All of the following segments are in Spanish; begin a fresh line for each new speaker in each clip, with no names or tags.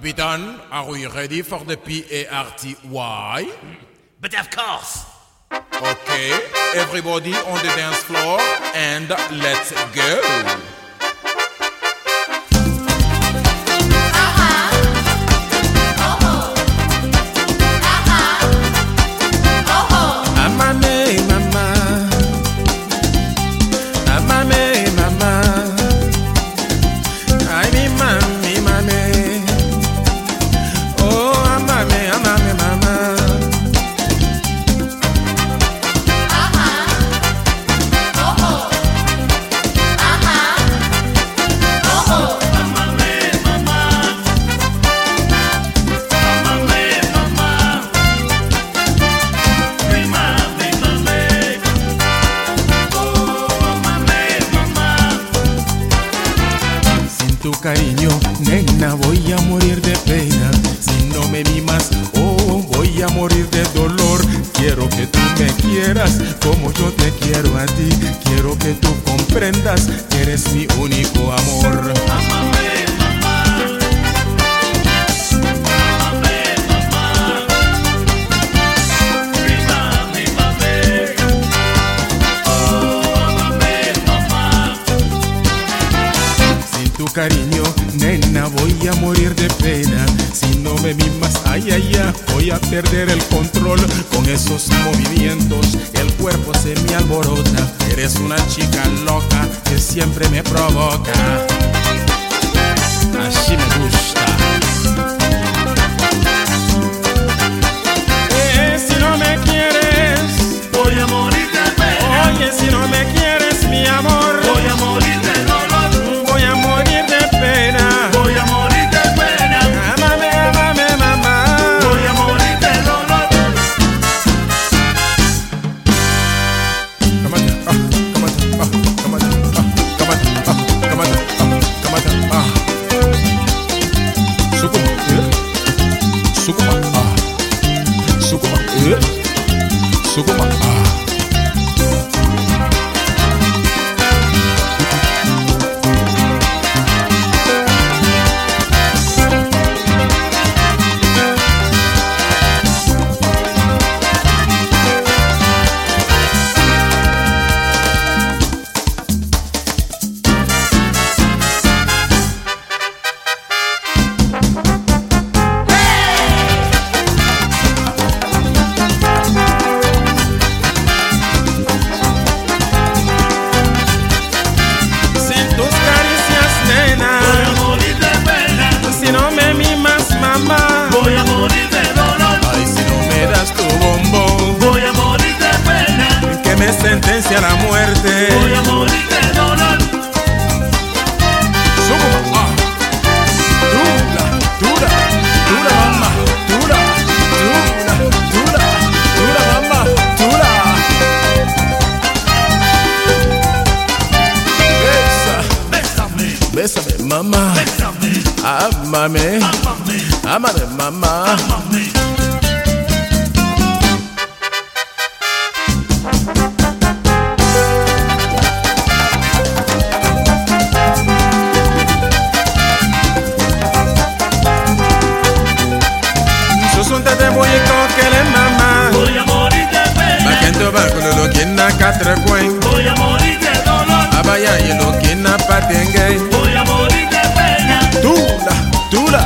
Capitan, are we ready for the P-A-R-T-Y?
But of course.
Okay, everybody on the dance floor and let's go. Cariño, nena, voy a morir de pena. Si no me mimas, oh, voy a morir de dolor. Quiero que tú me quieras como yo te quiero a ti. Quiero que tú comprendas que eres mi único amor. Cariño, nena, voy a morir de pena. Si no me mimas, ay, ay, ay, voy a perder el control. Con esos movimientos, el cuerpo se me alborota. Eres una chica loca que siempre me provoca. Así Sukuma, ah. Sukuma, eh. Sukuma, ah. Me sentencia a la muerte.
Voy a morir de dolor.
Ah. Dura, dura, dura, mamá. Dura, dura, dura, dura, mamá. Dura. Besa,
Bésame.
bésame, mamá.
Bésame.
Amame,
Amame.
amame, mamá.
Amame.
Katre kwen.
Voy a morir de dolor.
Abaya ye lokina patenge.
Voy a morir de pena.
Tula, tula,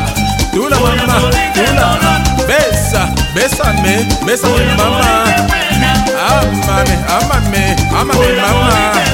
tula
Voy
mamá, tula. Besa, bésame,
Voy
bésame
morir
mamá. Amame, amame, amame
Voy
mamá.